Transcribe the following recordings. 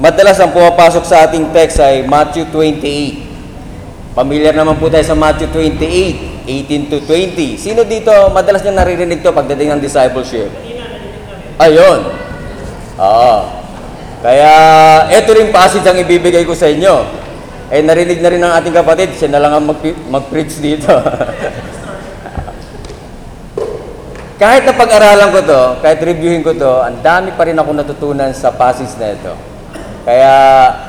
Madalas ang pumapasok sa ating text ay Matthew 28. Pamilyar naman po tayo sa Matthew 28, 18 to 20. Sino dito madalas niya naririnig to pagdating ng discipleship? Ayun. Oo. Kaya ito rin passage ang ibibigay ko sa inyo. Eh narinig na rin ng ating kapatid, siya na lang ang mag- mag-preach dito. kahit na pag-aralan ko to, kahit reviewin ko to, ang dami pa rin ako natutunan sa passage na ito. Kaya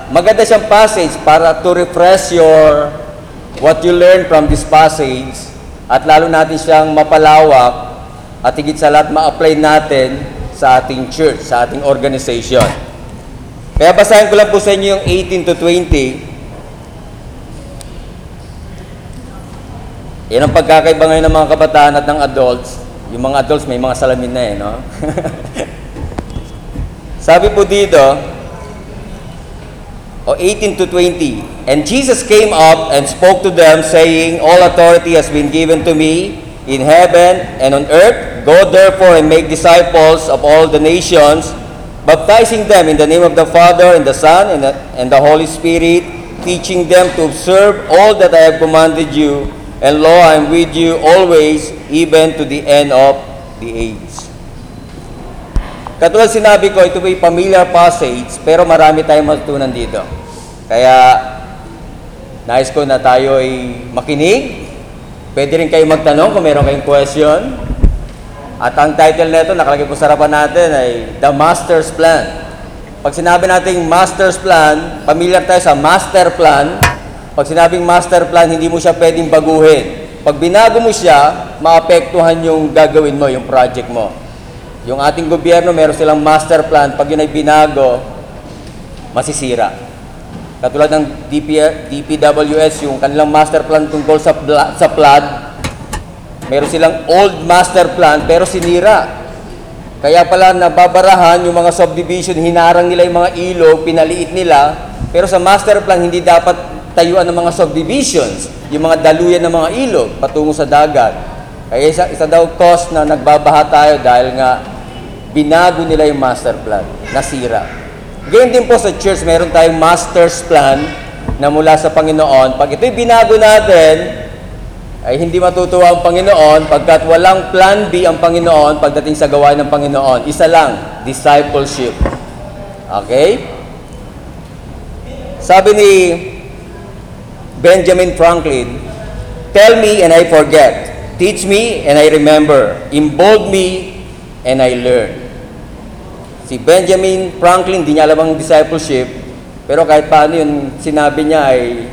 maganda siyang passage para to refresh your what you learn from this passage at lalo natin siyang mapalawak at higit sa lahat ma-apply natin sa ating church, sa ating organization. Kaya basahin ko lang po sa inyo yung 18 to 20. Yan ang pagkakaiba ngayon ng mga kabataan at ng adults. Yung mga adults may mga salamin na eh, no? Sabi po dito, o 18 to 20, And Jesus came up and spoke to them, saying, All authority has been given to me in heaven and on earth. Go therefore and make disciples of all the nations, baptizing them in the name of the Father and the Son and the, and the Holy Spirit, teaching them to observe all that I have commanded you. And lo, I am with you always, even to the end of the age. Katulad sinabi ko, ito ay familiar passage, pero marami tayong matutunan dito. Kaya, nais ko na tayo ay makinig. Pwede rin kayo magtanong kung meron kayong question. At ang title nito, nakalagay po sa harapan natin ay The Master's Plan. Pag sinabi nating Master's Plan, familiar tayo sa Master Plan. Pag sinabing Master Plan, hindi mo siya pwedeng baguhin. Pag binago mo siya, maapektuhan yung gagawin mo, yung project mo. Yung ating gobyerno, meron silang master plan. Pag yun ay binago, masisira. Katulad ng DP, DPWS, yung kanilang master plan tungkol sa, sa flood, meron silang old master plan pero sinira. Kaya pala nababarahan yung mga subdivision, hinarang nila yung mga ilog, pinaliit nila. Pero sa master plan, hindi dapat tayuan ng mga subdivisions, yung mga daluyan ng mga ilog patungo sa dagat. Kaya isa, isa daw cause na nagbabaha tayo dahil nga binago nila yung master plan, nasira. Ganyan din po sa church, meron tayong master's plan na mula sa Panginoon. Pag ito'y binago natin, ay hindi matutuwa ang Panginoon pagkat walang plan B ang Panginoon pagdating sa gawain ng Panginoon. Isa lang, discipleship. Okay? Sabi ni Benjamin Franklin, Tell me and I forget. Teach me and I remember. Involve me and I learn. Si Benjamin Franklin, di niya alam ang discipleship, pero kahit paano yun sinabi niya ay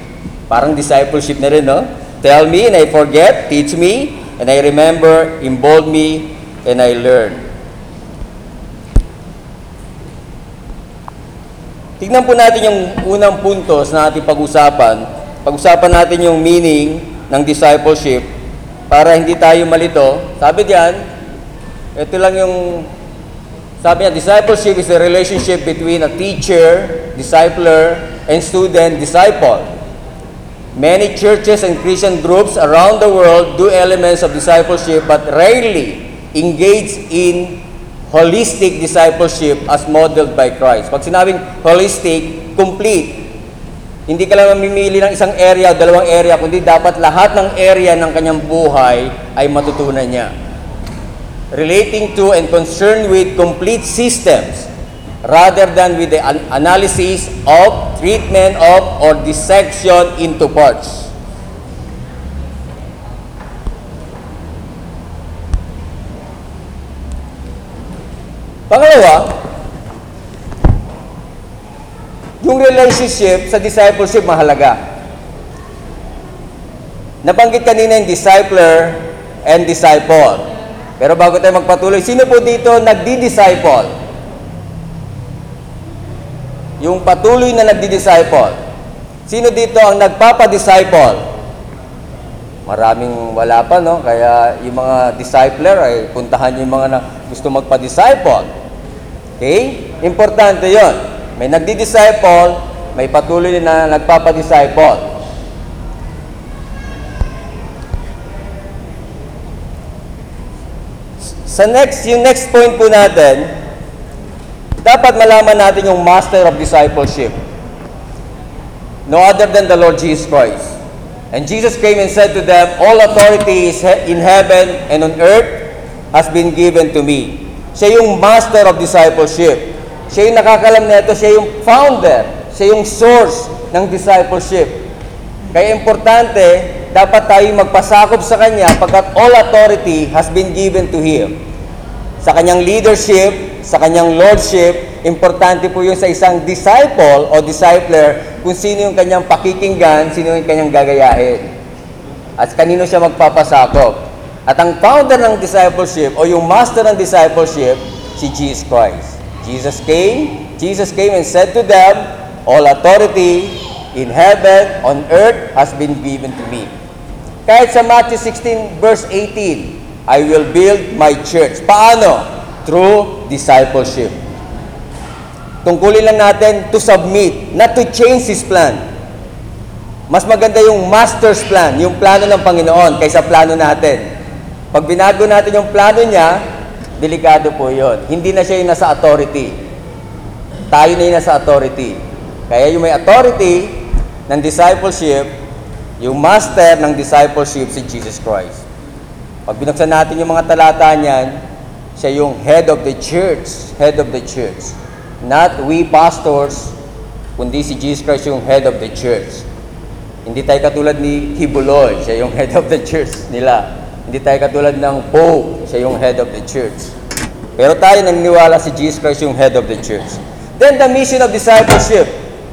parang discipleship na rin, no? Tell me and I forget, teach me and I remember, involve me and I learn. Tignan po natin yung unang puntos na ating pag-usapan. Pag-usapan natin yung meaning ng discipleship para hindi tayo malito. Sabi diyan, ito lang yung sabi niya, discipleship is a relationship between a teacher, discipler, and student, disciple. Many churches and Christian groups around the world do elements of discipleship but rarely engage in holistic discipleship as modeled by Christ. Pag sinabing holistic, complete, hindi ka lang mamimili ng isang area o dalawang area, kundi dapat lahat ng area ng kanyang buhay ay matutunan niya. Relating to and concerned with complete systems rather than with the an- analysis of, treatment of, or dissection into parts. Pangalawa, yung relationship sa discipleship mahalaga. Nabanggit kanina yung discipler and disciple. Pero bago tayo magpatuloy, sino po dito nagdi-disciple? Yung patuloy na nagdi-disciple. Sino dito ang nagpapa-disciple? Maraming wala pa, no? Kaya yung mga discipler ay puntahan yung mga na gusto magpa-disciple. Okay? Importante yon. May nagdi-disciple, may patuloy na nagpapa-disciple. Sa next, yung next point po natin, dapat malaman natin yung master of discipleship. No other than the Lord Jesus Christ. And Jesus came and said to them, All authority is in heaven and on earth has been given to me. Siya yung master of discipleship. Siya yung nakakalam nito, siya yung founder, siya yung source ng discipleship. Kaya importante, dapat tayo magpasakop sa Kanya pagkat all authority has been given to Him. Sa Kanyang leadership, sa Kanyang lordship, importante po yun sa isang disciple o discipler kung sino yung Kanyang pakikinggan, sino yung Kanyang gagayahin. At kanino siya magpapasakop. At ang founder ng discipleship o yung master ng discipleship, si Jesus Christ. Jesus came, Jesus came and said to them, All authority in heaven, on earth has been given to me. Kahit sa Matthew 16 verse 18, I will build my church. Paano? Through discipleship. Tungkulin lang natin to submit, not to change His plan. Mas maganda yung master's plan, yung plano ng Panginoon kaysa plano natin. Pag binago natin yung plano niya, delikado po yon. Hindi na siya yung nasa authority. Tayo na yung nasa authority. Kaya yung may authority ng discipleship, yung master ng discipleship si Jesus Christ. Pag binuksan natin yung mga talata niyan, siya yung head of the church, head of the church. Not we pastors, kundi si Jesus Christ yung head of the church. Hindi tayo katulad ni Kibuloy, siya yung head of the church nila. Hindi tayo katulad ng Pope, siya yung head of the church. Pero tayo naniniwala si Jesus Christ yung head of the church. Then the mission of discipleship.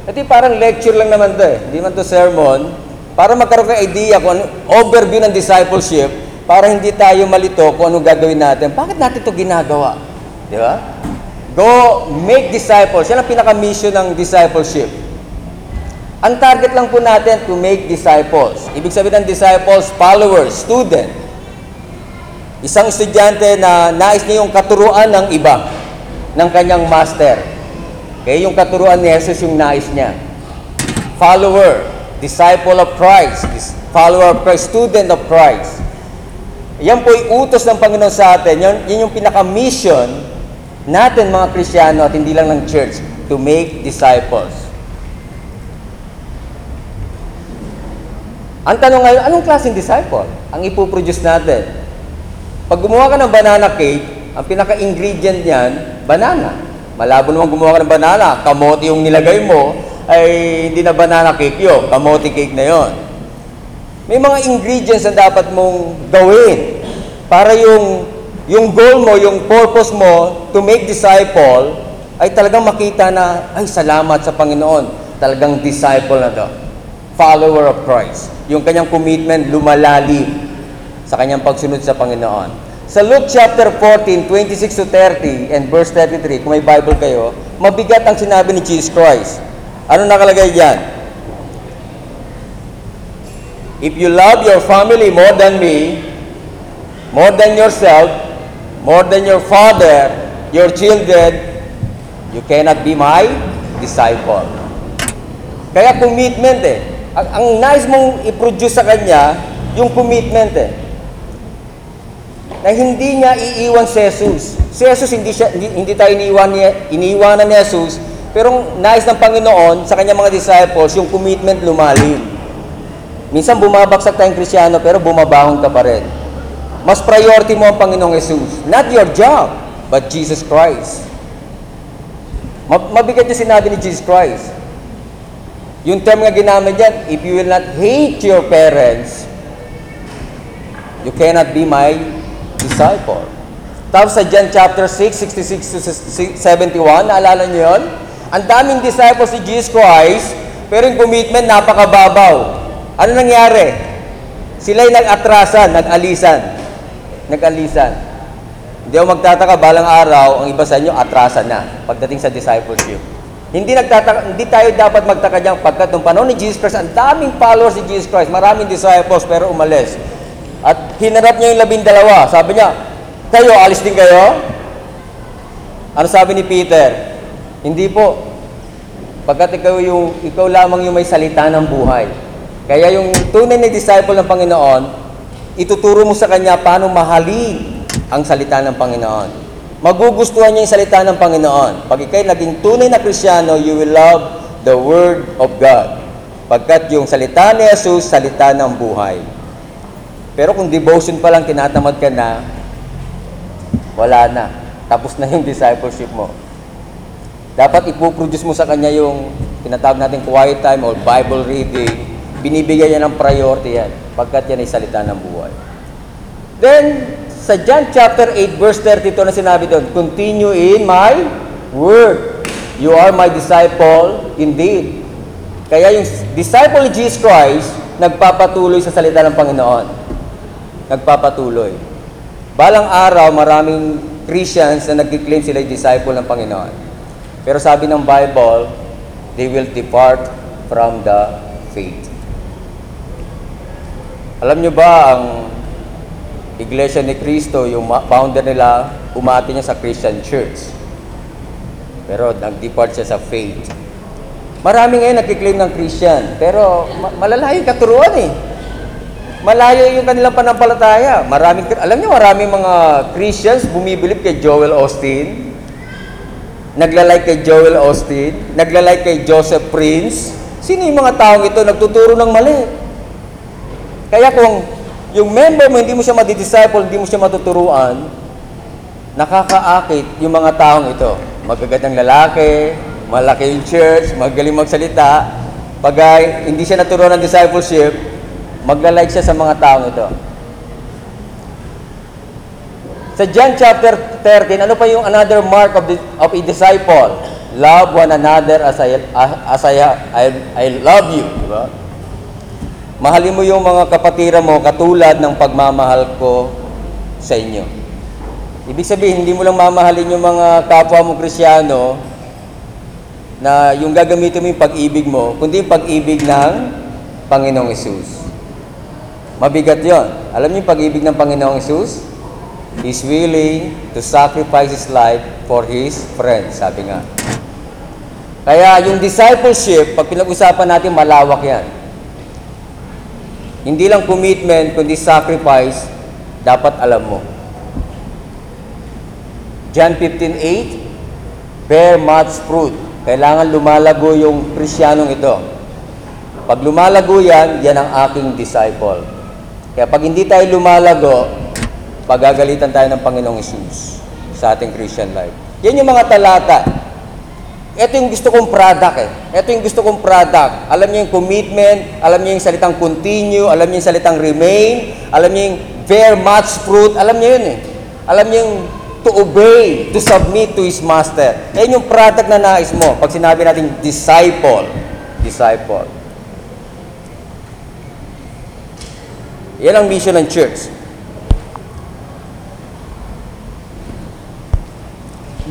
Ito parang lecture lang naman to eh. Hindi man to sermon. Para magkaroon ka idea kung ano, overview ng discipleship, para hindi tayo malito kung ano gagawin natin. Bakit natin to ginagawa? Di ba? Go make disciples. Yan ang pinaka-mission ng discipleship. Ang target lang po natin to make disciples. Ibig sabihin ng disciples, followers, student. Isang estudyante na nais niya yung katuruan ng iba, ng kanyang master. Kaya yung katuruan ni Jesus yung nais niya. Follower, disciple of Christ, follower of Christ, student of Christ. Yan po yung utos ng Panginoon sa atin. Yan, yan yung pinaka-mission natin mga Kristiyano at hindi lang ng church to make disciples. Ang tanong ngayon, anong klaseng disciple ang ipoproduce natin? Pag gumawa ka ng banana cake, ang pinaka-ingredient niyan, banana. Malabo naman gumawa ka ng banana, kamote yung nilagay mo, ay hindi na banana cake yun, kamote cake na yon. May mga ingredients na dapat mong gawin para yung yung goal mo, yung purpose mo to make disciple ay talagang makita na ay salamat sa Panginoon. Talagang disciple na to. Follower of Christ. Yung kanyang commitment lumalalim sa kanyang pagsunod sa Panginoon. Sa Luke chapter 14, 26 to 30 and verse 33, kung may Bible kayo, mabigat ang sinabi ni Jesus Christ. Ano nakalagay diyan? If you love your family more than me, more than yourself, more than your father, your children, you cannot be my disciple. Kaya commitment eh. Ang, ang nais mong i-produce sa kanya, yung commitment eh. Na hindi niya iiwan si Jesus. Si Jesus hindi, siya, hindi, hindi tayo iniiwan niya, iniiwanan ni Jesus, pero nais ng Panginoon sa kanyang mga disciples, yung commitment lumalim. Minsan bumabagsak tayong Krisyano, pero bumabahon ka pa rin. Mas priority mo ang Panginoong Jesus. Not your job, but Jesus Christ. Ma- Mabigat yung sinabi ni Jesus Christ. Yung term nga ginamit dyan, if you will not hate your parents, you cannot be my disciple. Tapos sa John chapter 6, 66 to 71, naalala niyo yun? Ang daming disciples ni Jesus Christ, pero yung commitment napakababaw. Ano nangyari? Sila'y nag-atrasan, nag-alisan. Nag-alisan. Hindi ako magtataka, balang araw, ang iba sa inyo, atrasan na pagdating sa discipleship. Hindi nagtataka, hindi tayo dapat magtaka diyan pagkat nung panahon ni Jesus Christ, ang daming followers ni Jesus Christ, maraming disciples pero umalis. At hinarap niya yung labing dalawa. Sabi niya, kayo, alis din kayo? Ano sabi ni Peter? Hindi po. Pagkat ikaw, yung, ikaw lamang yung may salita ng buhay. Kaya yung tunay na disciple ng Panginoon, ituturo mo sa kanya paano mahalin ang salita ng Panginoon. magugustuhan niya yung salita ng Panginoon. Pag ikay naging tunay na Krisyano, you will love the Word of God. Pagkat yung salita ni Jesus, salita ng buhay. Pero kung devotion pa lang tinatamad ka na, wala na. Tapos na yung discipleship mo. Dapat ipoproduce mo sa kanya yung tinatawag natin quiet time or Bible reading. Binibigyan niya ng priority yan. Pagkat yan ay salita ng buhay. Then, sa John chapter 8 verse 32 na sinabi doon, Continue in my word. You are my disciple indeed. Kaya yung disciple ni Jesus Christ, nagpapatuloy sa salita ng Panginoon. Nagpapatuloy. Balang araw, maraming Christians na nagkiklaim sila yung disciple ng Panginoon. Pero sabi ng Bible, they will depart from the faith. Alam nyo ba ang Iglesia ni Cristo, yung founder nila, umati niya sa Christian Church. Pero nag-depart siya sa faith. Marami ngayon nagkiklaim ng Christian, pero ma- malalayo yung katuruan eh. Malayo yung kanilang panampalataya. Maraming, alam niyo, maraming mga Christians bumibilib kay Joel Austin, naglalike kay Joel Austin, naglalike kay Joseph Prince. Sino yung mga taong ito nagtuturo ng mali? Kaya kung yung member mo, hindi mo siya madidisciple, hindi mo siya matuturuan, nakakaakit yung mga taong ito. Magagandang lalaki, malaki yung church, magaling magsalita. Pag ah, hindi siya naturuan ng discipleship, maglalike siya sa mga taong ito. Sa John chapter 13, ano pa yung another mark of, the, of a disciple? Love one another as I, as I, I, I love you. Di ba? Mahalin mo yung mga kapatira mo katulad ng pagmamahal ko sa inyo. Ibig sabihin, hindi mo lang mamahalin yung mga kapwa mo krisyano na yung gagamitin mo yung pag-ibig mo, kundi yung pag-ibig ng Panginoong Isus. Mabigat yon. Alam niyo yung pag-ibig ng Panginoong Isus? He's willing to sacrifice His life for His friends, sabi nga. Kaya yung discipleship, pag pinag-usapan natin, malawak yan. Hindi lang commitment, kundi sacrifice, dapat alam mo. John 15.8, bear much fruit. Kailangan lumalago yung Krisyanong ito. Pag lumalago yan, yan ang aking disciple. Kaya pag hindi tayo lumalago, pagagalitan tayo ng Panginoong Isus sa ating Christian life. Yan yung mga talata. Ito yung gusto kong product eh. Ito yung gusto kong product. Alam niyo yung commitment, alam niyo yung salitang continue, alam niyo yung salitang remain, alam niyo yung bear much fruit, alam niyo yun eh. Alam niyo yung to obey, to submit to His Master. Yan yung product na nais mo. Pag sinabi natin disciple, disciple. Yan ang mission ng church.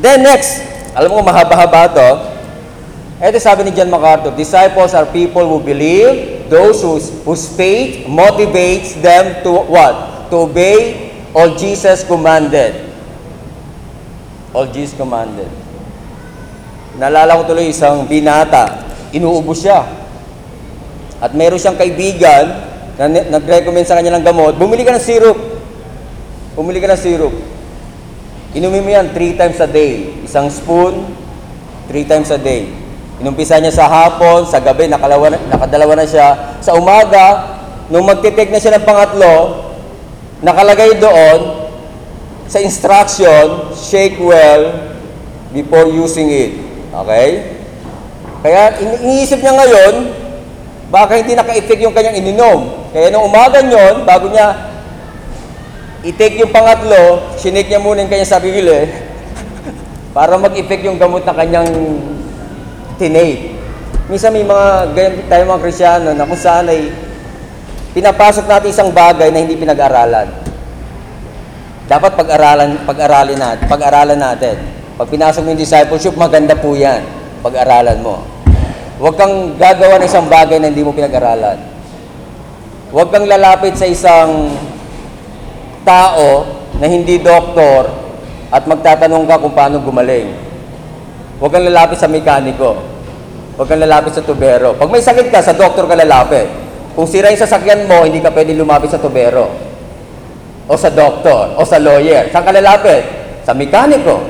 Then next, alam mo mahaba-haba to. Ito sabi ni John MacArthur, disciples are people who believe, those whose, whose faith motivates them to what? To obey all Jesus commanded. All Jesus commanded. Naalala ko tuloy isang binata, inuubos siya. At meron siyang kaibigan na nag-recommend sa kanya ng gamot, bumili ka ng syrup. Bumili ka ng syrup. Inumin mo yan three times a day. Isang spoon, three times a day. Inumpisa niya sa hapon, sa gabi, nakalawa na, nakadalawa na siya. Sa umaga, nung magtitake na siya ng pangatlo, nakalagay doon, sa instruction, shake well before using it. Okay? Kaya ini- iniisip niya ngayon, baka hindi naka-effect yung kanyang ininom. Kaya nung umaga yon, bago niya i-take yung pangatlo, sinake niya muna yung kanyang sarili para mag-effect yung gamot na kanyang tinake. Minsan may mga ganyan tayo mga Krisyano na kung saan ay pinapasok natin isang bagay na hindi pinag-aralan. Dapat pag-aralan, pag-aralin natin, pag-aralan natin. Pag pinasok mo yung discipleship, maganda po yan. Pag-aralan mo. Huwag kang gagawa ng isang bagay na hindi mo pinag-aralan. Huwag kang lalapit sa isang tao na hindi doktor at magtatanong ka kung paano gumaling. Huwag kang lalapit sa mekaniko. Huwag kang lalapit sa tubero. Pag may sakit ka, sa doktor ka lalapit. Kung sira yung sasakyan mo, hindi ka pwede lumapit sa tubero. O sa doktor, o sa lawyer. Saan ka lalapit? sa mekaniko.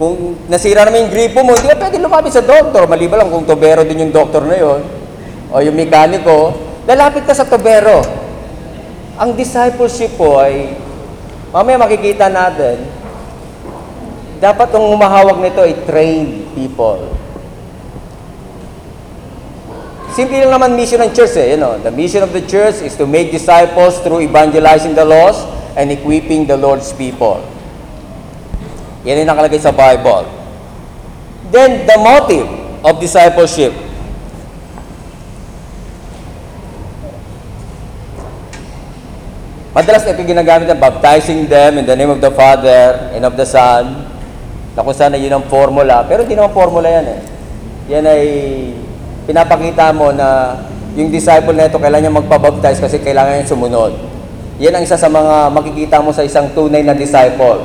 Kung nasira naman yung gripo mo, hindi ka pwede lumapit sa doktor. Maliban lang kung tubero din yung doktor na yon o yung mekaniko, lalapit ka sa tubero. Ang discipleship po ay, mamaya makikita natin, dapat ang umahawak nito ay trained people. Simple lang naman mission ng church eh. You know, the mission of the church is to make disciples through evangelizing the lost and equipping the Lord's people. Yan yung nakalagay sa Bible. Then, the motive of discipleship. Madalas ito ginagamit na baptizing them in the name of the Father and of the Son. Na kung sana yun ang formula. Pero hindi naman formula yan eh. Yan ay pinapakita mo na yung disciple na ito kailangan niya magpabaptize kasi kailangan niya sumunod. Yan ang isa sa mga makikita mo sa isang tunay na disciple.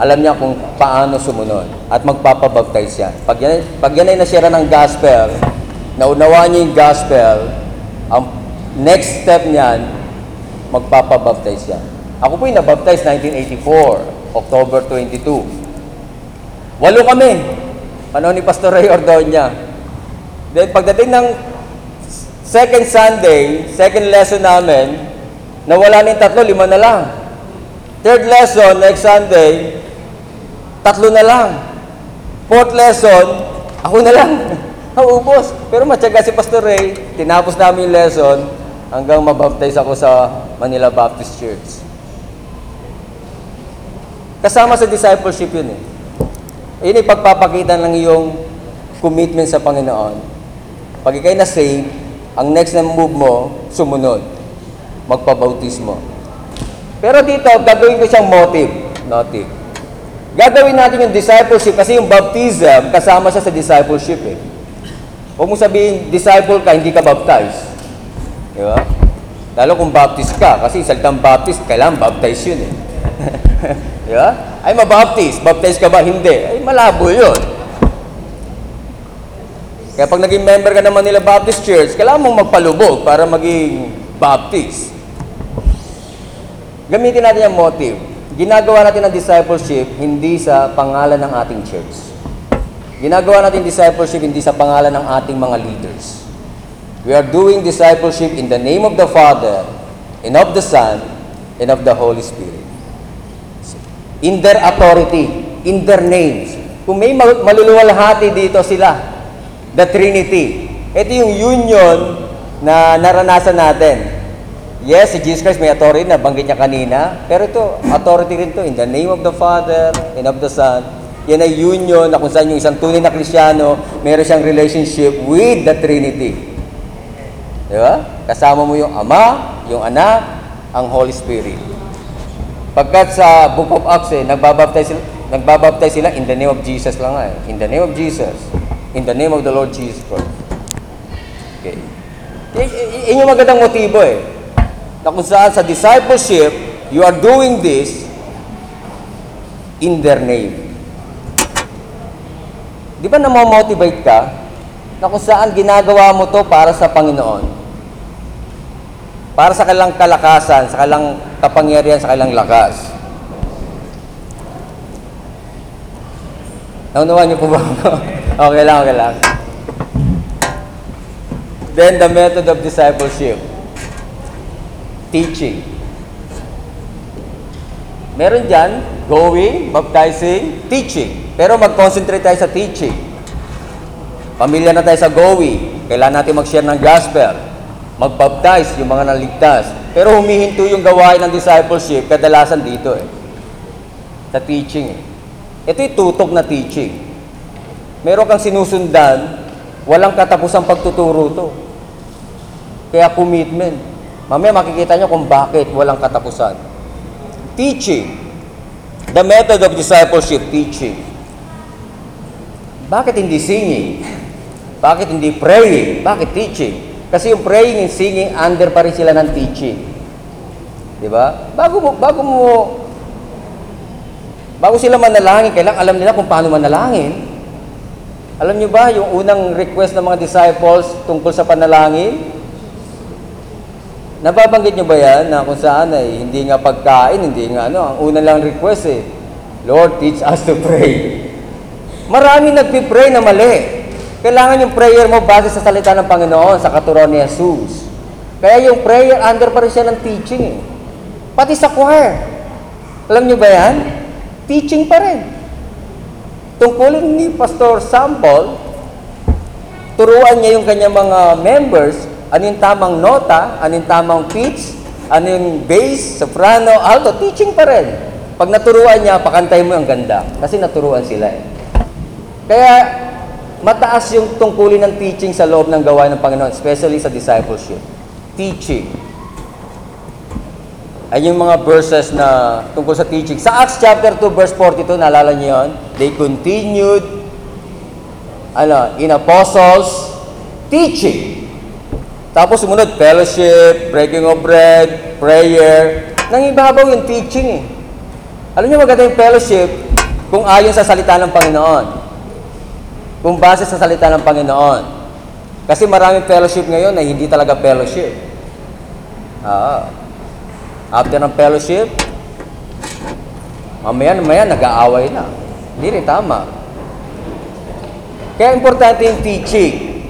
Alam niya kung paano sumunod at magpapabaptize yan. Pag yan, pag yan ay nasira ng gospel, naunawaan niya yung gospel, ang next step niyan, magpapabaptize yan. Ako po yung nabaptize 1984, October 22. Walo kami. Panahon ni Pastor Ray Ordoña. Then pagdating ng second Sunday, second lesson namin, nawala na yung tatlo, lima na lang. Third lesson, next Sunday, tatlo na lang. Fourth lesson, ako na lang. Naubos. Pero matyaga si Pastor Ray, tinapos namin yung lesson hanggang mabaptize ako sa Manila Baptist Church. Kasama sa discipleship yun eh. Yun ay pagpapakita ng iyong commitment sa Panginoon. Pag ikay na-save, ang next na move mo, sumunod. Magpabautismo. Pero dito, gagawin ko siyang motive. Motive. Gagawin natin yung discipleship kasi yung baptism, kasama siya sa discipleship eh. Huwag mo sabihin, disciple ka, hindi ka baptize. Di ba? Lalo kung baptist ka, kasi salitang baptist, kailangan baptize yun eh. Di ba? Ay, mabaptist. Baptize ka ba? Hindi. Ay, malabo yun. Kaya pag naging member ka ng Manila Baptist Church, kailangan mong magpalubog para maging Baptist. Gamitin natin yung motive. Ginagawa natin ang discipleship hindi sa pangalan ng ating church. Ginagawa natin discipleship hindi sa pangalan ng ating mga leaders. We are doing discipleship in the name of the Father, and of the Son, and of the Holy Spirit. In their authority, in their names. Kung may mal- maluluwalhati dito sila, the Trinity. Ito yung union na naranasan natin. Yes, si Jesus Christ may authority na banggit niya kanina, pero ito, authority rin to in the name of the Father and of the Son. Yan ay union na kung saan yung isang tunay na Krisyano, meron siyang relationship with the Trinity. Di ba? Kasama mo yung Ama, yung Anak, ang Holy Spirit. Pagkat sa Book of Acts, eh, nagbabaptize sila, nagbabaptize sila in the name of Jesus lang nga eh. In the name of Jesus. In the name of the Lord Jesus Christ. Okay. Yung magandang motibo eh. Na kung saan sa discipleship, you are doing this in their name. Di ba namomotivate ka na kung saan ginagawa mo to para sa Panginoon? Para sa kailang kalakasan, sa kailang kapangyarihan, sa kailang lakas. Naunawan niyo po ba okay lang, okay lang. Then the method of discipleship. Teaching. Meron dyan, going, baptizing, teaching. Pero mag-concentrate tayo sa teaching. Pamilya na tayo sa going. Kailangan natin mag-share ng gospel. Mag-baptize yung mga naligtas. Pero humihinto yung gawain ng discipleship, kadalasan dito eh. Sa teaching eh. Ito yung tutok na teaching. Meron kang sinusundan, walang katapusang pagtuturo to. Kaya commitment. Mamaya makikita nyo kung bakit walang katapusan. Teaching. The method of discipleship, teaching. Bakit hindi singing? Bakit hindi praying? Bakit teaching? Kasi yung praying and singing, under pa rin sila ng teaching. Di ba? Bago mo, bago mo, bago sila manalangin, kailangan alam nila kung paano manalangin. Alam niyo ba, yung unang request ng mga disciples tungkol sa panalangin, Nababanggit niyo ba yan na kung saan ay hindi nga pagkain, hindi nga ano, ang una lang request eh, Lord, teach us to pray. Marami nagpipray na mali. Kailangan yung prayer mo base sa salita ng Panginoon, sa katuruan ni Jesus. Kaya yung prayer, under pa rin siya ng teaching eh. Pati sa choir. Alam niyo ba yan? Teaching pa rin. Tungkulin ni Pastor Sample, turuan niya yung kanyang mga members, ano yung tamang nota, ano yung tamang pitch, ano yung bass, soprano, alto, teaching pa rin. Pag naturuan niya, pakantay mo ang ganda. Kasi naturuan sila eh. Kaya, mataas yung tungkulin ng teaching sa loob ng gawain ng Panginoon, especially sa discipleship. Teaching. Ay yung mga verses na tungkol sa teaching. Sa Acts chapter 2 verse 42, naalala niyo yun? They continued ano, in apostles teaching. Tapos sumunod, fellowship, breaking of bread, prayer. Nangibabaw yung teaching eh. Alam niyo maganda yung fellowship kung ayon sa salita ng Panginoon. Kung base sa salita ng Panginoon. Kasi maraming fellowship ngayon na hindi talaga fellowship. Ah. After ng fellowship, mamaya mamaya nag-aaway na. Hindi rin tama. Kaya importante yung teaching.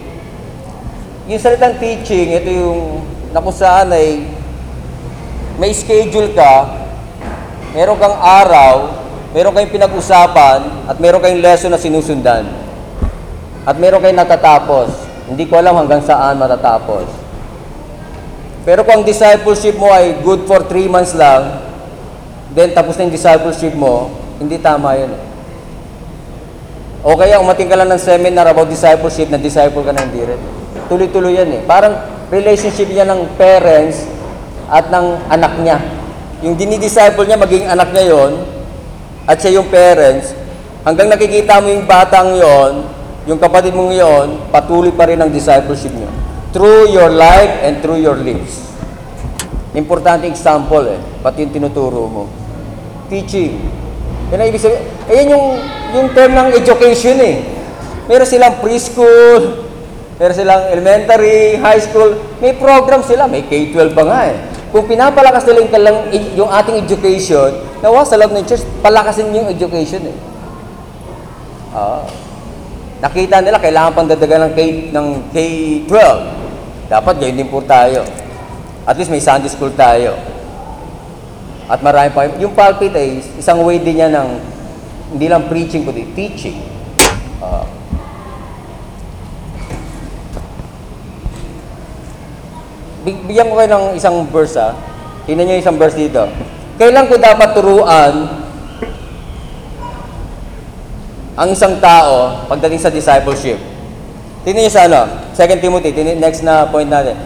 Yung salitang teaching, ito yung na kung saan ay may schedule ka, meron kang araw, meron kayong pinag-usapan, at meron kayong lesson na sinusundan. At meron kayong natatapos. Hindi ko alam hanggang saan matatapos. Pero kung ang discipleship mo ay good for 3 months lang, then tapos na yung discipleship mo, hindi tama yun. eh. O kaya umating ka lang ng seminar about discipleship, na disciple ka hindi rin. Tuloy-tuloy yan eh. Parang relationship niya ng parents at ng anak niya. Yung dinidisciple niya, maging anak niya yon at siya yung parents, hanggang nakikita mo yung batang yon, yung kapatid mong yon, patuloy pa rin ang discipleship niyo. Through your life and through your lives. Importante example eh, pati yung tinuturo mo. Teaching. Yan ang ibig sabihin. Ayan yung, yung term ng education eh. Meron silang preschool, meron silang elementary, high school. May program sila, may K-12 pa nga eh. Kung pinapalakas nila yung, kalang, yung ating education, nawa sa loob ng church, palakasin yung education eh. Ah. Nakita nila, kailangan pang dadagan ng, K, ng K-12. Dapat ganyan din po tayo. At least may Sunday school tayo. At marami pa. Yung pulpit ay isang way din niya ng hindi lang preaching kundi teaching. Big- bigyan ko kayo ng isang verse ah. Tingnan niyo isang verse dito. Kailan ko dapat turuan ang isang tao pagdating sa discipleship? Tingnan niyo sa ano, 2 Timothy, tingnan, next na point natin.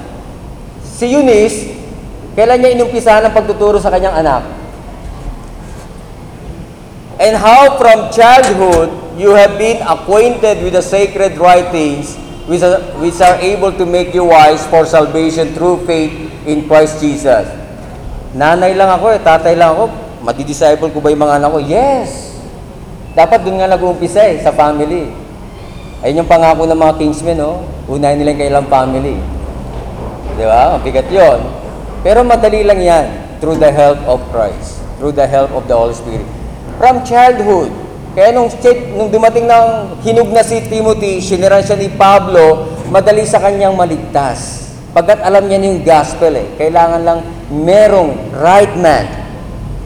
Si Eunice, kailan niya inumpisahan ang pagtuturo sa kanyang anak? And how from childhood you have been acquainted with the sacred writings which are, which are able to make you wise for salvation through faith in Christ Jesus. Nanay lang ako eh, tatay lang ako. Madidisciple ko ba yung mga anak ko? Yes! Dapat dun nga nag-uumpisa eh, sa family. Ayun yung pangako ng mga kingsmen, no? Unahin nila yung kailang family. Di ba? Mabigat yun. Pero madali lang yan through the help of Christ. Through the help of the Holy Spirit. From childhood. Kaya nung, nung dumating ng hinug na si Timothy, siniran siya ni Pablo, madali sa kanyang maligtas. Pagkat alam niya yung gospel eh, kailangan lang merong right man.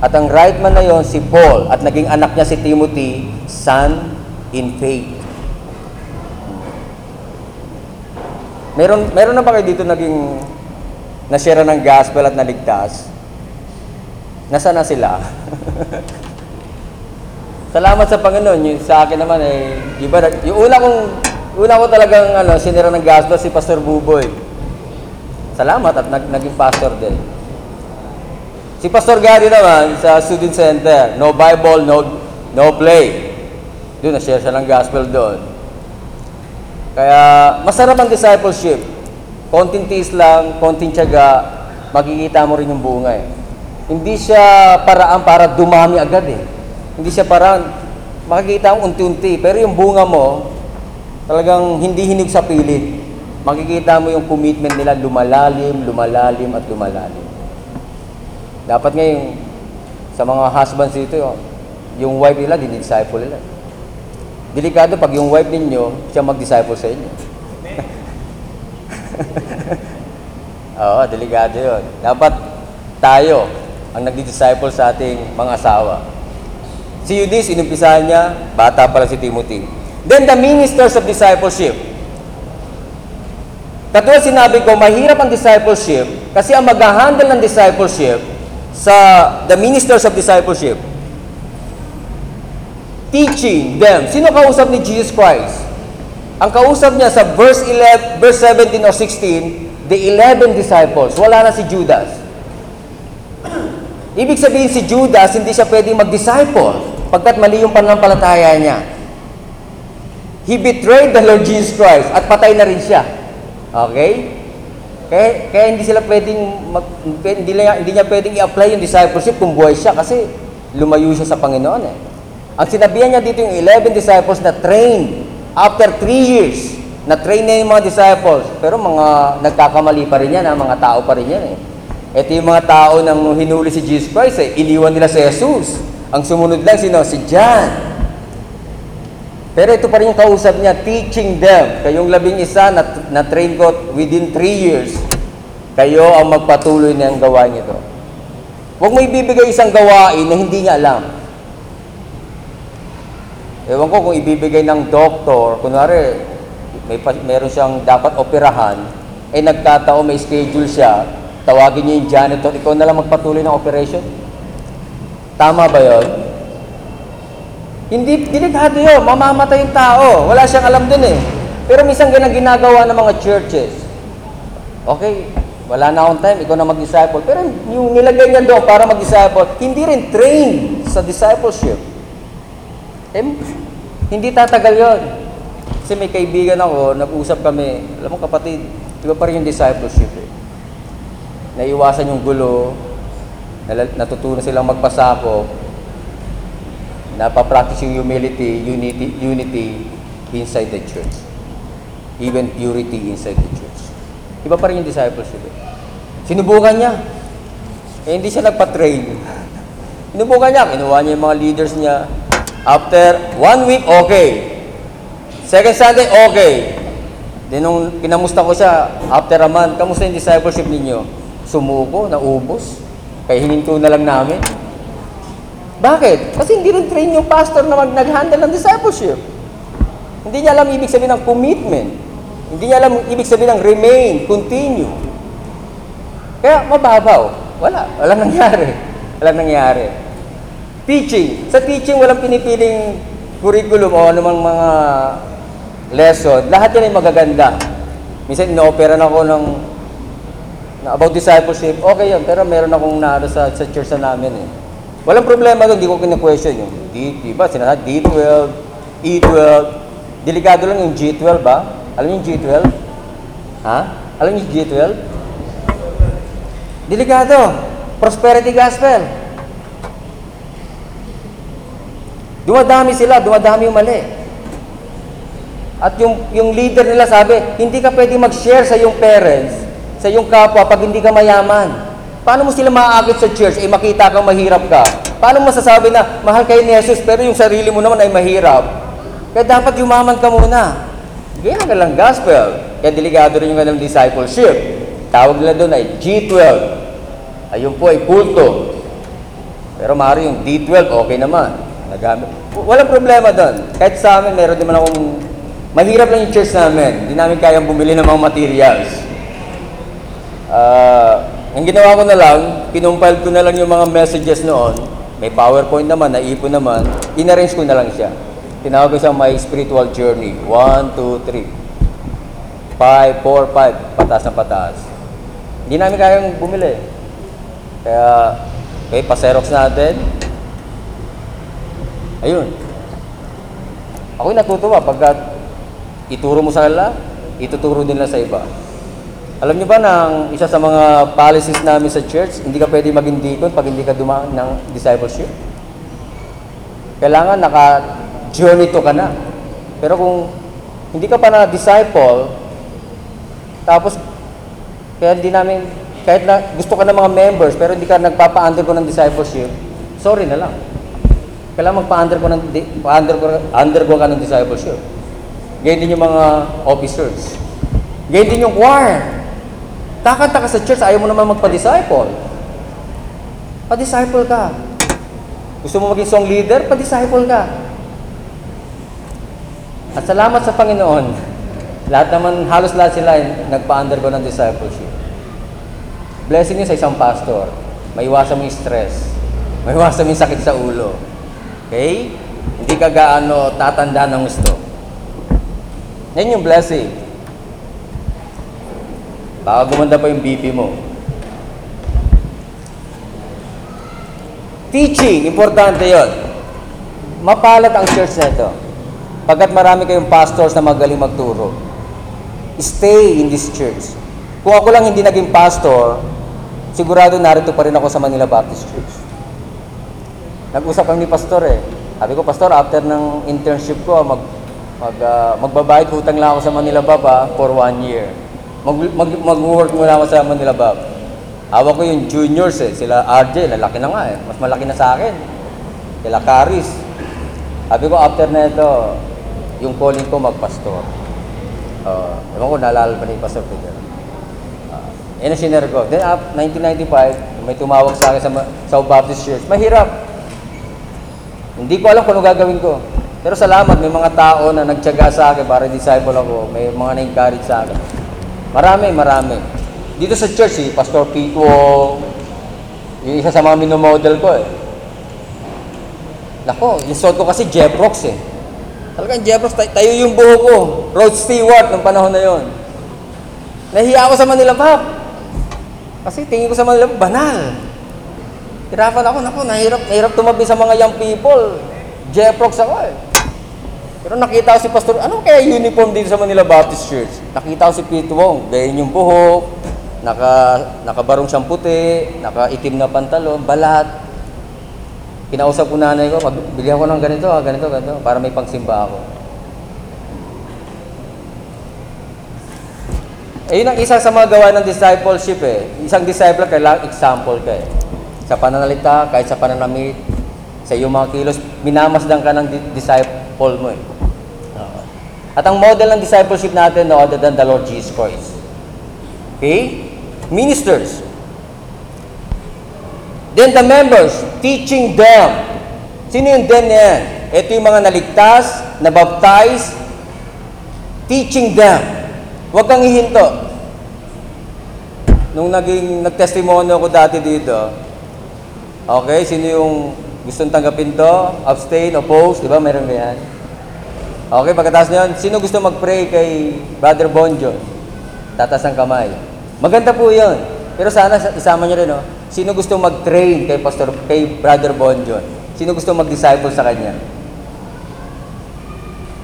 At ang right man na yon si Paul at naging anak niya si Timothy, son in faith. Meron, meron na ba kayo dito naging nashare ng gospel at naligtas? Nasaan na sila? Salamat sa Panginoon. Yung sa akin naman ay iba yung una kong una ko talagang ano sinira ng gospel si Pastor Buboy. Salamat at nag, naging pastor din. Si Pastor Gary naman sa student center, no Bible, no no play. Doon na-share siya ng gospel doon. Kaya masarap ang discipleship. Konting tiis lang, konting tiyaga, makikita mo rin yung bunga eh. Hindi siya paraan para dumami agad eh. Hindi siya paraan, makikita mo unti-unti. Pero yung bunga mo, talagang hindi hinig sa pilit. Makikita mo yung commitment nila lumalalim, lumalalim at lumalalim. Dapat ngayon, sa mga husbands dito, yung wife nila, dinidisciple nila. Delikado pag yung wife ninyo, siya mag-disciple sa inyo. Oo, delikado yun. Dapat tayo ang nagdi-disciple sa ating mga asawa. Si Eunice, inumpisahan niya, bata pa lang si Timothy. Then the ministers of discipleship. Katulad sinabi ko, mahirap ang discipleship kasi ang mag-handle ng discipleship sa the ministers of discipleship, teaching them. Sino kausap ni Jesus Christ? Ang kausap niya sa verse 11, verse 17 or 16, the 11 disciples. Wala na si Judas. Ibig sabihin si Judas, hindi siya pwedeng mag-disciple pagkat mali yung pananampalataya niya. He betrayed the Lord Jesus Christ at patay na rin siya. Okay? Kaya, kaya hindi sila pwedeng, mag, hindi, niya, hindi niya pwedeng i-apply yung discipleship kung buhay siya kasi lumayo siya sa Panginoon eh. Ang sinabihan niya dito yung 11 disciples na trained after 3 years, na train na yung mga disciples, pero mga nagkakamali pa rin yan, ha? mga tao pa rin yan eh. Ito yung mga tao nang hinuli si Jesus Christ, eh, iniwan nila si Jesus. Ang sumunod lang sino? Si John. Pero ito pa rin yung kausap niya, teaching them. Kayong labing isa na, na train ko within 3 years, kayo ang magpatuloy ang gawain ito. Huwag mo ibibigay isang gawain na hindi niya alam. Ewan ko kung ibibigay ng doktor, kunwari, may, meron siyang dapat operahan, eh nagkatao, may schedule siya, tawagin niyo yung janitor, ikaw na lang magpatuloy ng operation. Tama ba yon? Hindi, delikado yun. Mamamatay yung tao. Wala siyang alam dun eh. Pero minsan ganang ginagawa ng mga churches. Okay, wala na akong time, ikaw na mag-disciple. Pero yung nilagay niya doon para mag-disciple, hindi rin trained sa discipleship. Eh, hindi tatagal yon. Kasi may kaibigan ako, nag-usap kami, alam mo kapatid, iba pa rin yung discipleship eh. Naiwasan yung gulo, natutunan silang magpasako, napapractice yung humility, unity, unity inside the church. Even purity inside the church. Iba pa rin yung discipleship eh. Sinubukan niya. Eh, hindi siya nagpa-train. Sinubukan niya, kinuha niya yung mga leaders niya. After one week, okay. Second Sunday, okay. Then nung kinamusta ko siya, after a month, kamusta yung discipleship ninyo? Sumuko, naubos. Kaya hininto na lang namin. Bakit? Kasi hindi rin train yung pastor na mag nag-handle ng discipleship. Hindi niya alam ibig sabihin ng commitment. Hindi niya alam ibig sabihin ng remain, continue. Kaya mababaw. Wala. Walang nangyari. Walang nangyari. Teaching. Sa teaching, walang pinipiling curriculum o anumang mga lesson. Lahat yan ay magaganda. Minsan, ino-opera na ako ng about discipleship. Okay yun, pero meron akong naano sa, sa church na namin eh. Walang problema doon, di ko kina-question yung D, di ba? Sinasabi D12, E12. Delikado lang yung G12 ba? Alam yung G12? Ha? Alam yung G12? Delikado. Prosperity gospel. Dumadami sila, dumadami yung mali. At yung, yung leader nila sabi, hindi ka pwede mag-share sa iyong parents, sa iyong kapwa pag hindi ka mayaman. Paano mo sila maaakit sa church, eh makita kang mahirap ka? Paano masasabi na mahal kayo ni Jesus pero yung sarili mo naman ay mahirap? Kaya dapat yumaman ka muna. Ganyan ka lang gospel. Kaya delikado rin yung ganang discipleship. Tawag nila doon ay G12. Ayun po ay kulto. Pero mari yung D12, okay naman. Nagamit. Walang problema doon. Kahit sa amin, meron din man akong... Mahirap lang yung church namin. Hindi namin kayang bumili ng mga materials. Ah, ang ginawa ko na lang, pinumpile ko na lang yung mga messages noon. May PowerPoint naman, naipon naman. Inarrange ko na lang siya. Tinawag ko siyang my spiritual journey. 1, 2, 3. 5, 4, 5. Pataas na pataas. Hindi namin kayang bumili. Kaya, okay, pa-xerox natin. Ayun. Ako'y natutuwa pagka ituro mo sa kanila, ituturo nila sa iba. Alam niyo ba na isa sa mga policies namin sa church, hindi ka pwede maging deacon pag hindi ka dumaan ng discipleship? Kailangan naka-journey to ka na. Pero kung hindi ka pa na-disciple, tapos kaya hindi namin, kahit na gusto ka ng mga members, pero hindi ka nagpapa-under ko ng discipleship, sorry na lang. kailangan magpa-undergo ng di- pa-undergo, undergo ka ng discipleship. Ganyan din yung mga officers. Ganyan din yung choir. Kakanta ka sa church, ayaw mo naman magpa-disciple. Pa-disciple ka. Gusto mo maging song leader? Pa-disciple ka. At salamat sa Panginoon, lahat naman, halos lahat sila nagpa-undergo ng discipleship. Blessing yun sa isang pastor. Maiwasan mo yung stress. Maiwasan mo yung sakit sa ulo. Okay? Hindi ka gaano tatanda ng gusto. Yan yung blessing. Baka gumanda pa yung BP mo. Teaching, importante yon. Mapalad ang church na ito. Pagkat marami kayong pastors na magaling magturo. Stay in this church. Kung ako lang hindi naging pastor, sigurado narito pa rin ako sa Manila Baptist Church. Nag-usap kami ni pastor eh. Sabi ko, pastor, after ng internship ko, mag, mag, ah, magbabayad utang lang ako sa Manila Baba for one year. Mag, mag, mag-work muna ako sa Manila Baba. Hawak ko yung juniors eh. Sila RJ, lalaki na nga eh. Mas malaki na sa akin. Sila Caris. Sabi ko, after na ito, yung calling ko magpastor. Uh, ewan ko, naalala pa ni Pastor Peter. Uh, yan ang sinare ko. Then, up 1995, may tumawag sa akin sa, sa Baptist Church. Mahirap. Hindi ko alam kung ano gagawin ko. Pero salamat, may mga tao na nagtyaga sa akin para disciple ako. May mga na-encourage sa akin. Marami, marami. Dito sa church, si Pastor Wong, yung isa sa mga minomodel ko eh. Nako, yung suot ko kasi Jeff Rocks eh. Talagang Jeff Rocks, tay- tayo yung buho ko. Rod Stewart ng panahon na yon. Nahiya ako sa Manila Pop. Kasi tingin ko sa Manila banal. Hirapan ako, nako, nahirap, nahirap tumabi sa mga young people. Jeff Rocks ako eh. Pero nakita ko si Pastor, ano kaya uniform dito sa Manila Baptist Church? Nakita ko si Pete Wong, ganyan yung buhok, naka, nakabarong siyang puti, nakaitim na pantalon, balat. Kinausap ko nanay ko, bigyan ko ng ganito, ah, ganito, ganito, para may pangsimba ako. Eh, yun ang isa sa mga gawa ng discipleship eh. Isang disciple, kailangan example ka eh. Sa pananalita, kahit sa pananamit, sa iyong mga kilos, minamasdan ka ng di- disciple mo eh. At ang model ng discipleship natin, no other than the Lord Jesus Christ. Okay? Ministers. Then the members, teaching them. Sino yung them yan? Ito yung mga naligtas, nabaptize, teaching them. Huwag kang ihinto. Nung naging nagtestimonyo ako dati dito, okay, sino yung gustong tanggapin to? Abstain, oppose, di ba? Meron ba yan? Okay, pagkatapos na yun, sino gusto mag-pray kay Brother Bonjo? Tatas ang kamay. Maganda po yun. Pero sana sa- isama nyo rin, no? Sino gusto mag-train kay Pastor, kay Brother Bonjo? Sino gusto mag-disciple sa kanya?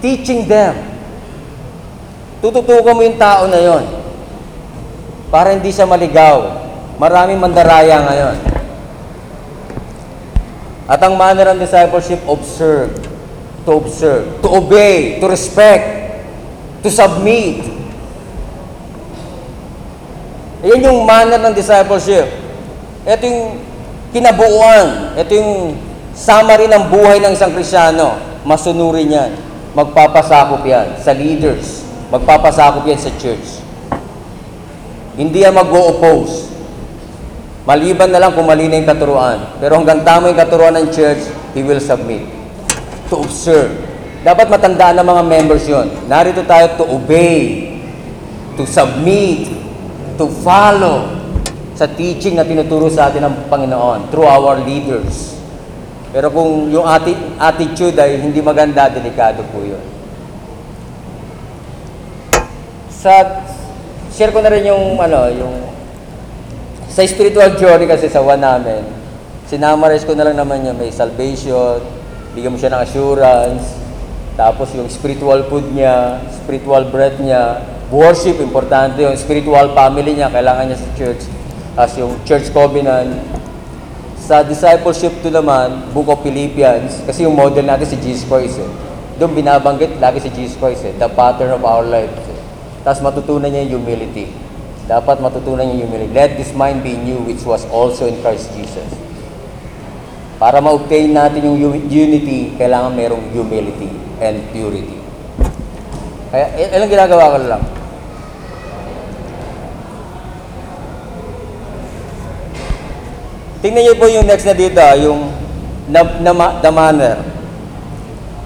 Teaching them. Tututukan mo yung tao na yon para hindi siya maligaw. Maraming mandaraya ngayon. At ang manner ng discipleship, observe. To observe. To obey. To respect. To submit. Yan yung manner ng discipleship. Ito yung kinabuuan. Ito yung summary ng buhay ng isang Krisyano. Masunurin yan. Magpapasakop yan sa leaders. Magpapasakop yan sa church. Hindi yan mag-o-oppose. Maliban na lang kung mali na yung katuruan. Pero hanggang tama yung katuruan ng church, he will submit. To observe. Dapat matandaan ng mga members yon. Narito tayo to obey, to submit, to follow sa teaching na tinuturo sa atin ng Panginoon through our leaders. Pero kung yung ati- attitude ay hindi maganda, delikado po yun. Sa, share ko na rin yung, ano, yung, sa spiritual journey kasi sa one namin, sinamarize ko na lang naman yun, may salvation, bigyan mo siya ng assurance, tapos yung spiritual food niya, spiritual breath niya, worship, importante yung spiritual family niya, kailangan niya sa church, as yung church covenant. Sa discipleship to naman, Book of Philippians, kasi yung model natin si Jesus Christ eh. Doon binabanggit lagi si Jesus Christ eh, the pattern of our lives eh. Tapos matutunan niya yung humility. Dapat matutunan yung humility. Let this mind be you which was also in Christ Jesus. Para ma-obtain natin yung unity, kailangan merong humility and purity. Kaya, il- ilang ginagawa ko lang? Tingnan niyo po yung next na dito, yung na, na, the manner.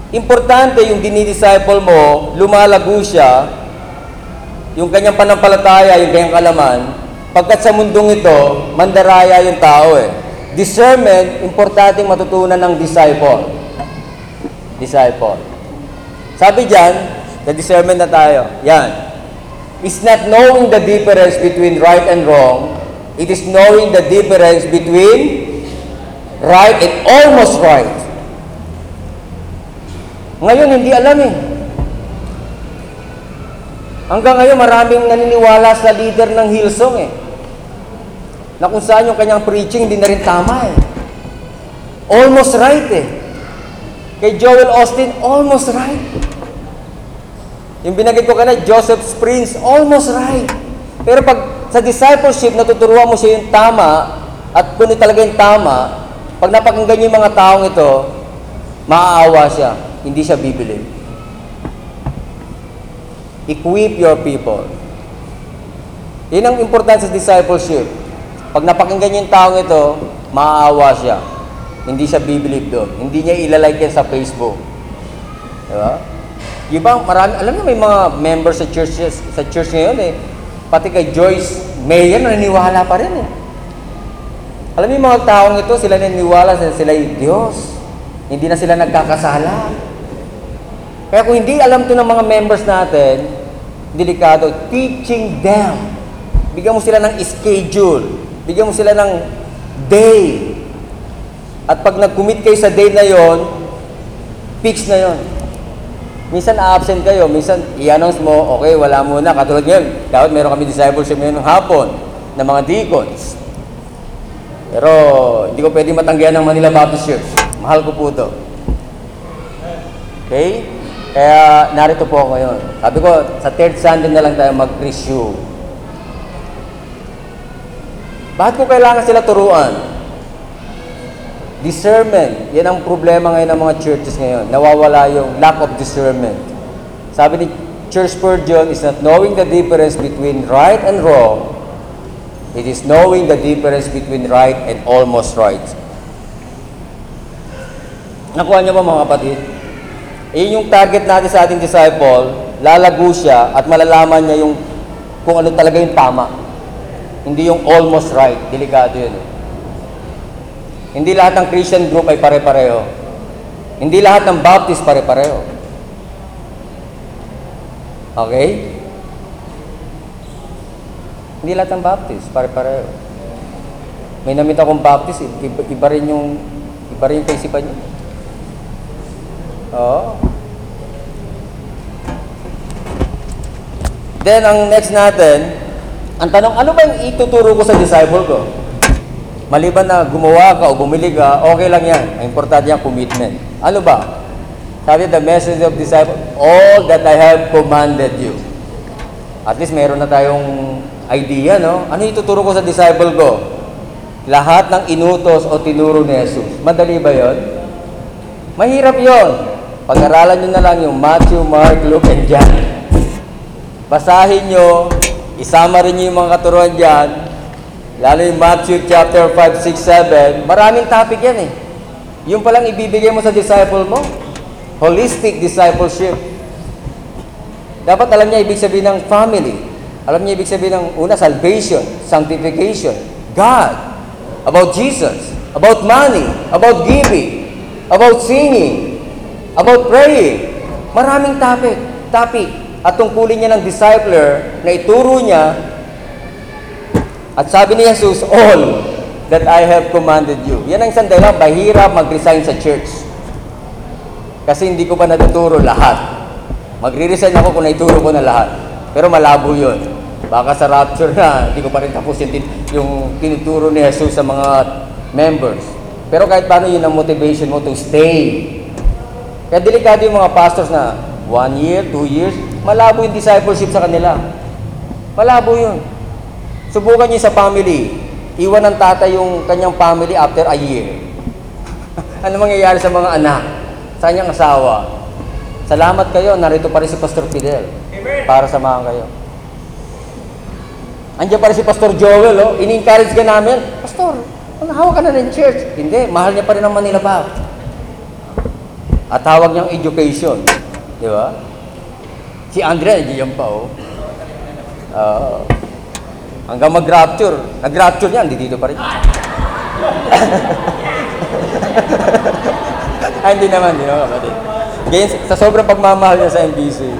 Importante yung dinidisciple mo, lumalago siya, yung kanyang panampalataya, yung kanyang kalaman, pagkat sa mundong ito, mandaraya yung tao eh. Discernment, importanteng matutunan ng disciple. Disciple. Sabi diyan, the discernment na tayo. Yan. It's not knowing the difference between right and wrong. It is knowing the difference between right and almost right. Ngayon, hindi alam eh. Hanggang ngayon, maraming naniniwala sa leader ng Hillsong eh. Na kung saan yung kanyang preaching, hindi na rin tama eh. Almost right eh. Kay Joel Austin, almost right. Yung binagit ko kanina, Joseph Springs, almost right. Pero pag sa discipleship, natuturuan mo siya yung tama, at kung ito talaga yung tama, pag napakinggan yung mga taong ito, maaawa siya. Hindi siya bibili. Equip your people. Yun ang importante sa discipleship. Pag napakinggan yung taong ito, maaawa siya. Hindi siya bibili doon. Hindi niya ilalike yan sa Facebook. Di ba? Yung bang marami, alam niyo may mga members sa church sa church ngayon eh. Pati kay Joyce Mayer naniniwala pa rin eh. Alam niyo mga taong ito, sila naniniwala sila sila yung Diyos. Hindi na sila nagkakasala. Kaya kung hindi alam to ng mga members natin, delikado, teaching them. Bigyan mo sila ng schedule. Bigyan mo sila ng day. At pag nag-commit kayo sa day na yon, fix na yon. Minsan absent kayo, minsan i-announce mo, okay, wala muna. Katulad ngayon, dapat meron kami discipleship ngayon ng hapon ng mga deacons. Pero hindi ko pwede matanggihan ng Manila Baptist Church. Mahal ko po ito. Okay? Kaya narito po ako ngayon. Sabi ko, sa third Sunday na lang tayo mag-resume. Bakit ko kailangan sila turuan? Discernment. Yan ang problema ngayon ng mga churches ngayon. Nawawala yung lack of discernment. Sabi ni Church Spurgeon is not knowing the difference between right and wrong. It is knowing the difference between right and almost right. Nakuha niyo ba mga kapatid? Iyon yung target natin sa ating disciple, lalago siya at malalaman niya yung kung ano talaga yung tama. Hindi yung almost right. Delikado yun. eh. Hindi lahat ng Christian group ay pare-pareho. Hindi lahat ng Baptist pare-pareho. Okay? Hindi lahat ng Baptist pare-pareho. May namit akong Baptist, iba, iba rin yung iba rin yung kaisipan niya. Oo. Then, ang next natin, ang tanong, ano ba yung ituturo ko sa disciple ko? Maliban na gumawa ka o bumili ka, okay lang yan. Ang importante yan, commitment. Ano ba? Sabi, the message of disciple, all that I have commanded you. At least meron na tayong idea, no? Ano ituturo ko sa disciple ko? Lahat ng inutos o tinuro ni Jesus. Madali ba yon? Mahirap yon. Pag-aralan nyo na lang yung Matthew, Mark, Luke, and John. Basahin nyo, isama rin nyo yung mga katuruan dyan, lalo yung Matthew chapter 5, 6, 7, maraming topic yan eh. Yung palang ibibigay mo sa disciple mo, holistic discipleship. Dapat alam niya ibig sabihin ng family. Alam niya ibig sabihin ng una, salvation, sanctification, God, about Jesus, about money, about giving, about singing, about praying. Maraming topic, topic. At tungkulin niya ng discipler na ituro niya at sabi ni Jesus, all that I have commanded you. Yan ang isang dahilan, mahirap mag-resign sa church. Kasi hindi ko pa natuturo lahat. Magre-resign ako kung naituro ko na lahat. Pero malabo yun. Baka sa rapture na, hindi ko pa rin tapos yung, yung tinuturo ni Jesus sa mga members. Pero kahit paano yun ang motivation mo to stay. Kaya delikado yung mga pastors na one year, two years, malabo yung discipleship sa kanila. Malabo yun. Subukan niyo sa family. Iwan ng tatay yung kanyang family after a year. ano mangyayari sa mga anak, sa kanyang asawa. Salamat kayo, narito pa rin si Pastor Fidel. Para samahan kayo. Andiyan pa rin si Pastor Joel, oh. ini-encourage ka namin, Pastor, hawak ka na ng church. Hindi, mahal niya pa rin ang Manila Bap. At tawag niyang education. Di ba? Si Andrea, nandiyan pa, oh. Oo. hanggang mag-rapture. Nag-rapture niya, hindi dito pa rin. Ay, hindi naman, hindi naman kapatid. Ganyan, sa sobrang pagmamahal niya sa MBC.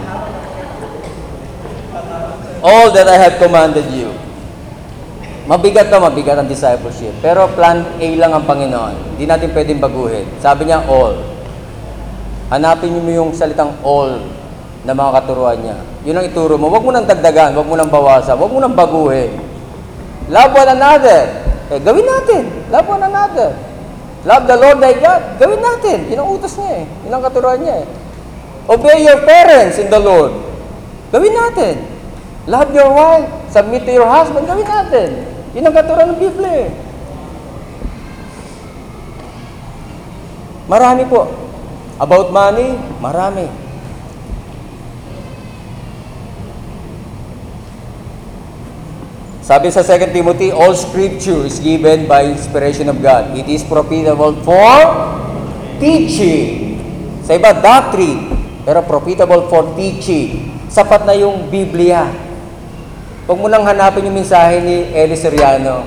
All that I have commanded you. Mabigat to, mabigat ang discipleship. Pero plan A lang ang Panginoon. Hindi natin pwedeng baguhin. Sabi niya, all. Hanapin mo yung salitang all na mga katuruan niya. Yun ang ituro mo. Huwag mo nang dagdagan, huwag mo nang bawasan, huwag mo nang baguhin. Love one another. Eh, gawin natin. Love one another. Love the Lord thy God. Gawin natin. Yun ang utos niya eh. Yun ang katuruan niya eh. Obey your parents in the Lord. Gawin natin. Love your wife. Submit to your husband. Gawin natin. Yun ang katuruan ng Biblia eh. Marami po. About money, marami. Sabi sa 2 Timothy, all scripture is given by inspiration of God. It is profitable for teaching. Sa iba, doctrine. Pero profitable for teaching. Sapat na yung Biblia. Huwag mo nang hanapin yung mensahe ni Eli Seriano.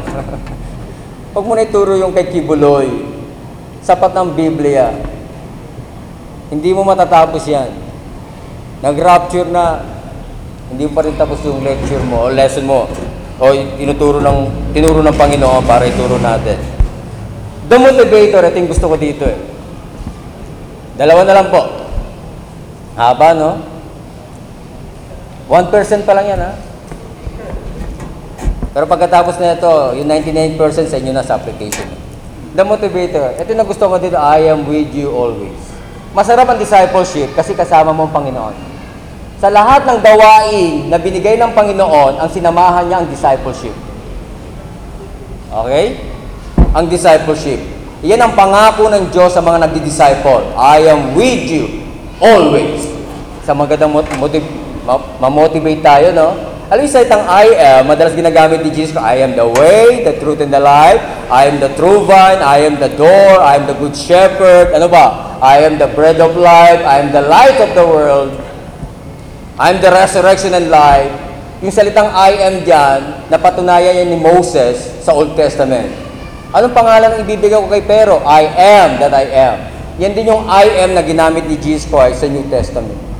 Huwag mo na ituro yung kay Kibuloy. Sapat ng Biblia. Hindi mo matatapos yan. Nag-rapture na, hindi pa rin tapos yung lecture mo o lesson mo o tinuturo ng, tinuro ng Panginoon para ituro natin. The motivator, ito yung gusto ko dito eh. Dalawa na lang po. Haba, no? 1% pa lang yan, ha? Pero pagkatapos na ito, yung 99% sa inyo na sa application. The motivator, ito na gusto ko dito, I am with you always. Masarap ang discipleship kasi kasama mo ang Panginoon. Sa lahat ng gawain na binigay ng Panginoon, ang sinamahan niya ang discipleship. Okay? Ang discipleship. Iyan ang pangako ng Diyos sa mga nagdi-disciple. I am with you always. Sa magandang mot- motiv- ma- ma-motivate tayo, no? Alam mo yung salitang I am, madalas ginagamit ni Jesus ko, I am the way, the truth, and the life. I am the true vine. I am the door. I am the good shepherd. Ano ba? I am the bread of life. I am the light of the world. I am the resurrection and life. Yung salitang I am dyan, napatunayan yan ni Moses sa Old Testament. Anong pangalan ang ibibigay ko kay Pero? I am that I am. Yan din yung I am na ginamit ni Jesus Christ sa New Testament.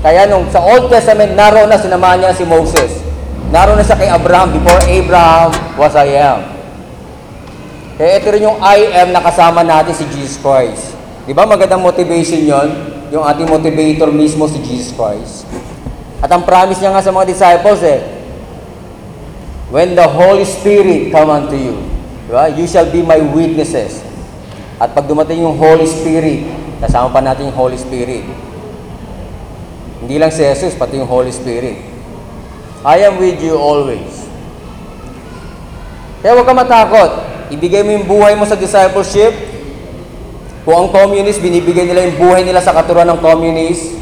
Kaya nung sa Old Testament, naroon na sinamahan niya si Moses. Naroon na siya kay Abraham before Abraham was I am. Kaya ito rin yung I am na kasama natin si Jesus Christ. Di ba magandang motivation yon? Yung ating motivator mismo si Jesus Christ. At ang promise niya nga sa mga disciples eh, When the Holy Spirit come unto you, di ba? you shall be my witnesses. At pag dumating yung Holy Spirit, kasama pa natin yung Holy Spirit. Hindi lang si Jesus, pati yung Holy Spirit. I am with you always. Kaya huwag ka matakot. Ibigay mo yung buhay mo sa discipleship. Kung ang communist, binibigay nila yung buhay nila sa katuruan ng communist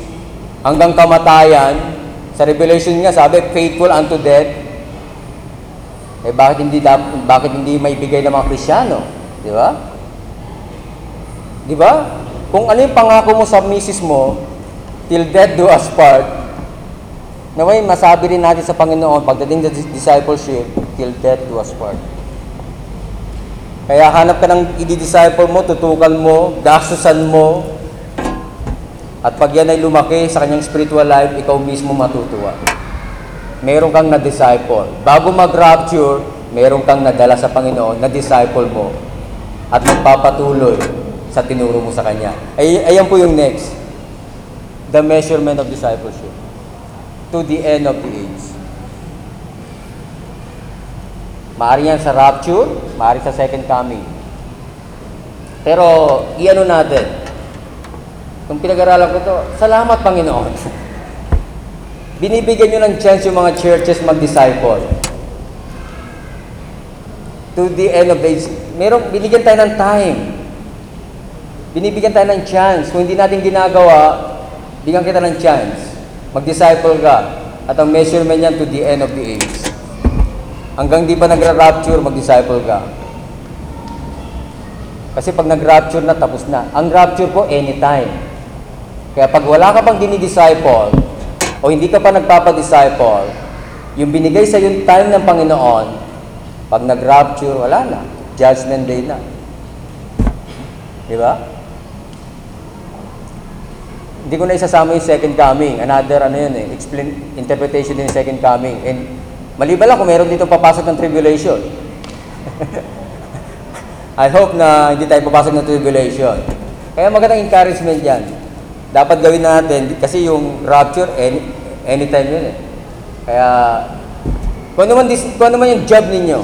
hanggang kamatayan. Sa Revelation nga, sabi, faithful unto death. Eh bakit hindi bakit hindi maibigay ng mga Kristiyano? Di ba? Di ba? Kung ano yung pangako mo sa misis mo, till death do us part, naway masabi rin natin sa Panginoon pagdating sa dis- discipleship, till death do us part. Kaya hanap ka ng i-disciple mo, tutukan mo, gastusan mo, at pag yan ay lumaki sa kanyang spiritual life, ikaw mismo matutuwa. Meron kang na-disciple. Bago mag-rapture, meron kang nadala sa Panginoon, na-disciple mo. At magpapatuloy sa tinuro mo sa Kanya. Ay, ayan po yung next. The measurement of discipleship. To the end of the age. Maari yan sa rapture, maari sa second coming. Pero, iano natin, kung pinag-aralan ko to, salamat Panginoon. Binibigyan nyo ng chance yung mga churches mag-disciple. To the end of the age. Meron, binigyan tayo ng time. Binibigyan tayo ng chance. Kung hindi natin ginagawa, bigyan kita ng chance. Mag-disciple ka. At ang measurement yan to the end of the age. Hanggang di pa nagra-rapture, mag-disciple ka. Kasi pag nag-rapture na, tapos na. Ang rapture po, anytime. Kaya pag wala ka pang dinidisciple, o hindi ka pa nagpapadisciple, yung binigay sa yung time ng Panginoon, pag nag-rapture, wala na. Judgment day na. Di ba? Hindi ko na isasama yung second coming. Another, ano yun eh, explain, interpretation din second coming. And maliban lang kung meron dito papasok ng tribulation. I hope na hindi tayo papasok ng tribulation. Kaya magandang encouragement yan. Dapat gawin natin, kasi yung rapture, any, anytime yun eh. Kaya, kung ano, man, kung ano yung job ninyo,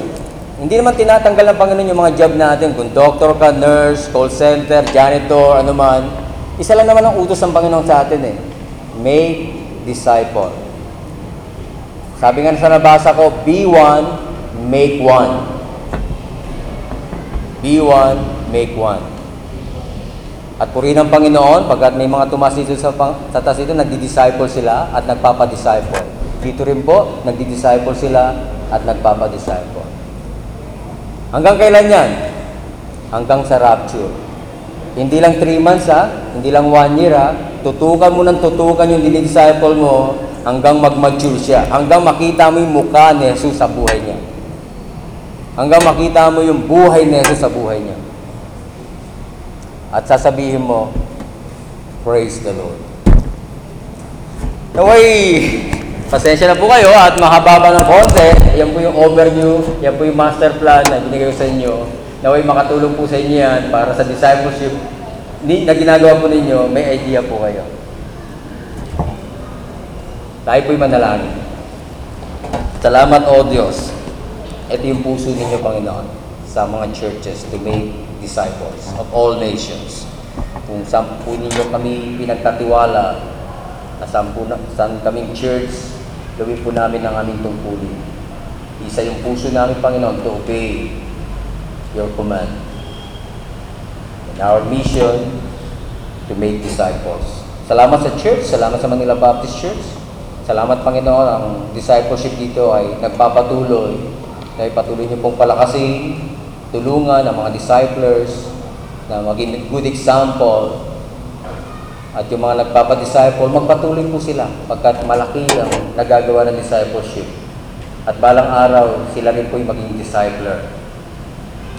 hindi naman tinatanggal ng Panginoon yung mga job natin. Kung doctor ka, nurse, call center, janitor, ano man. Isa lang naman ang utos ng Panginoon sa atin eh. Make disciple. Sabi nga sa nabasa ko, be one, make one. Be one, make one. At purihin ng Panginoon, pagkat may mga tumas sa, sa taas dito, nagdi-disciple sila at nagpapadisciple. Dito rin po, nagdi-disciple sila at nagpapadisciple. Hanggang kailan yan? Hanggang sa rapture. Hindi lang 3 months ha, hindi lang 1 year ha. Tutukan mo ng tutukan yung dinidisciple mo hanggang mag-mature siya. Hanggang makita mo yung mukha ni Jesus sa buhay niya. Hanggang makita mo yung buhay ni Jesus sa buhay niya. At sasabihin mo, Praise the Lord. Naway, pasensya na po kayo at mahaba ng konti. Yan po yung overview, yan po yung master plan na binigay ko sa inyo. Naway makatulong po sa inyo yan para sa discipleship na ginagawa po ninyo, may idea po kayo. Tayo po'y manalangin. Salamat o Diyos. Ito yung puso ninyo, Panginoon, sa mga churches to make disciples of all nations. Kung saan po ninyo kami pinagkatiwala, na saan, po na, saan kaming church, gawin po namin ang aming tungkulin. Isa yung puso namin, Panginoon, to obey your command. And our mission to make disciples. Salamat sa church, salamat sa Manila Baptist Church. Salamat Panginoon, ang discipleship dito ay nagpapatuloy. Na patuloy niyo pong palakasin, tulungan ang mga disciplers na maging good example. At yung mga nagpapadisciple, magpatuloy po sila pagkat malaki ang nagagawa ng discipleship. At balang araw, sila rin po yung maging discipler.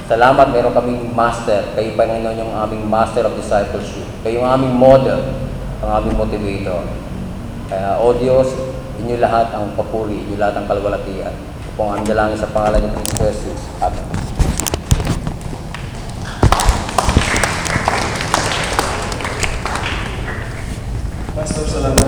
Salamat, meron kaming master. Kayo Panginoon yung aming master of discipleship. Kayo yung aming model, ang aming motivator. Kaya, O Diyos, inyo lahat ang papuri, inyo lahat ang kalwalatian. Ito ang dalangin sa pangalan ni Kristo Jesus. Amen. Pastor, salamat.